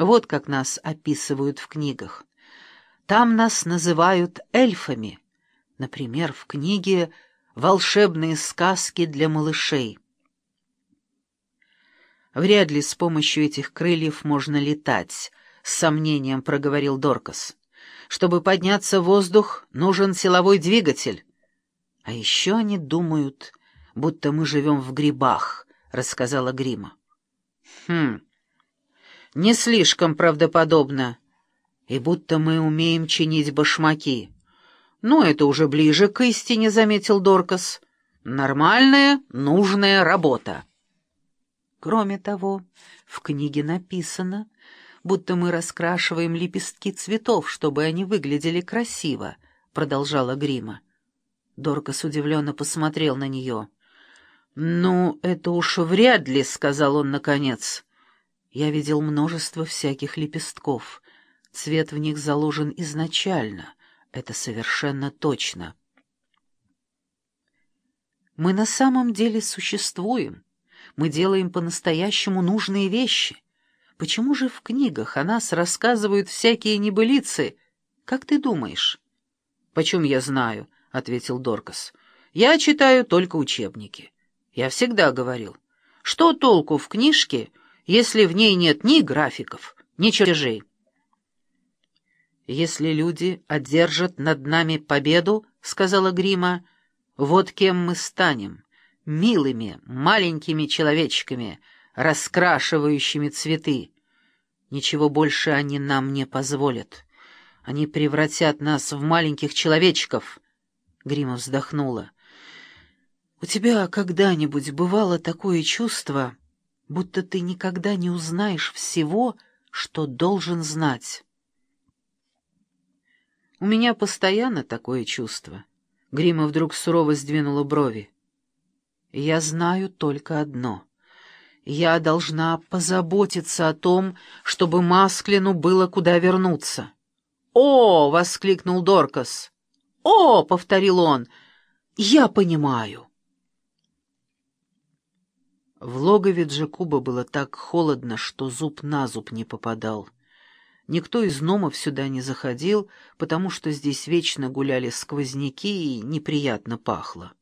Вот как нас описывают в книгах. Там нас называют эльфами. Например, в книге «Волшебные сказки для малышей». «Вряд ли с помощью этих крыльев можно летать», — с сомнением проговорил Доркас. «Чтобы подняться в воздух, нужен силовой двигатель». «А еще они думают, будто мы живем в грибах», — рассказала Грима. «Хм, не слишком правдоподобно. И будто мы умеем чинить башмаки». «Ну, это уже ближе к истине», — заметил Доркас. «Нормальная, нужная работа». Кроме того, в книге написано, будто мы раскрашиваем лепестки цветов, чтобы они выглядели красиво, — продолжала Грима. Доркас удивленно посмотрел на нее. «Ну, это уж вряд ли», — сказал он наконец. «Я видел множество всяких лепестков. Цвет в них заложен изначально. Это совершенно точно». «Мы на самом деле существуем. Мы делаем по-настоящему нужные вещи. Почему же в книгах о нас рассказывают всякие небылицы? Как ты думаешь?» «Почем я знаю?» — ответил Доркас. «Я читаю только учебники». Я всегда говорил, что толку в книжке, если в ней нет ни графиков, ни чертежей? «Если люди одержат над нами победу, — сказала Грима, — вот кем мы станем, милыми, маленькими человечками, раскрашивающими цветы. Ничего больше они нам не позволят. Они превратят нас в маленьких человечков». Грима вздохнула. «У тебя когда-нибудь бывало такое чувство, будто ты никогда не узнаешь всего, что должен знать?» «У меня постоянно такое чувство». Грима вдруг сурово сдвинула брови. «Я знаю только одно. Я должна позаботиться о том, чтобы Масклину было куда вернуться». «О!» — воскликнул Доркас. «О!» — повторил он. «Я понимаю». В логове Джекуба было так холодно, что зуб на зуб не попадал. Никто из номов сюда не заходил, потому что здесь вечно гуляли сквозняки и неприятно пахло.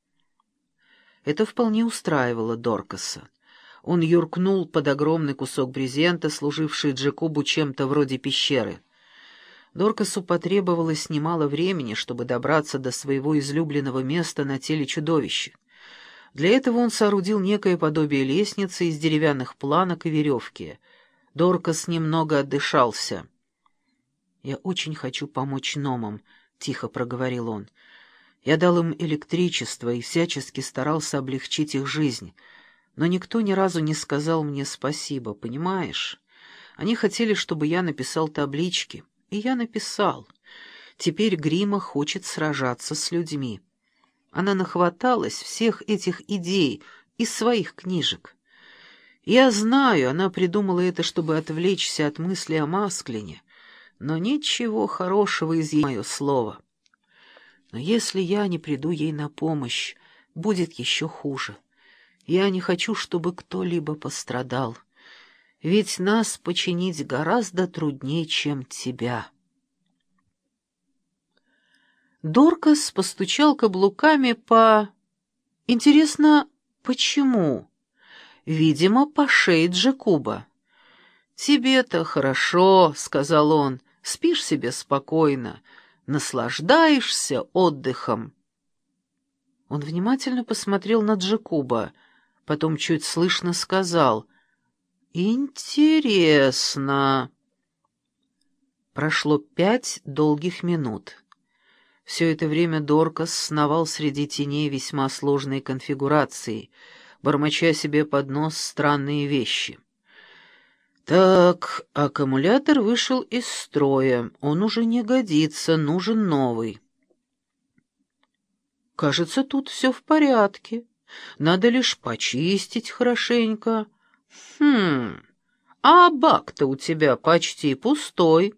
Это вполне устраивало Доркаса. Он юркнул под огромный кусок брезента, служивший Джекубу чем-то вроде пещеры. Доркасу потребовалось немало времени, чтобы добраться до своего излюбленного места на теле чудовища. Для этого он соорудил некое подобие лестницы из деревянных планок и веревки. Доркас немного отдышался. «Я очень хочу помочь Номам», — тихо проговорил он. «Я дал им электричество и всячески старался облегчить их жизнь, но никто ни разу не сказал мне спасибо, понимаешь? Они хотели, чтобы я написал таблички, и я написал. Теперь Грима хочет сражаться с людьми». Она нахваталась всех этих идей из своих книжек. Я знаю, она придумала это, чтобы отвлечься от мысли о Масклине, но ничего хорошего из ей мое слово. Но если я не приду ей на помощь, будет еще хуже. Я не хочу, чтобы кто-либо пострадал, ведь нас починить гораздо труднее, чем тебя». Доркас постучал каблуками по... Интересно, почему? Видимо, по шее Джекуба. «Тебе-то хорошо», — сказал он, — «спишь себе спокойно, наслаждаешься отдыхом». Он внимательно посмотрел на Джекуба, потом чуть слышно сказал «Интересно». Прошло пять долгих минут. Все это время Доркас сновал среди теней весьма сложной конфигурации, бормоча себе под нос странные вещи. «Так, аккумулятор вышел из строя, он уже не годится, нужен новый». «Кажется, тут все в порядке, надо лишь почистить хорошенько». «Хм, а бак-то у тебя почти пустой».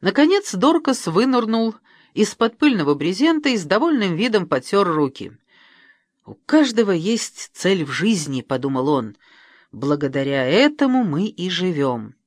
Наконец Доркас вынырнул из-под пыльного брезента и с довольным видом потер руки. «У каждого есть цель в жизни», — подумал он. «Благодаря этому мы и живем».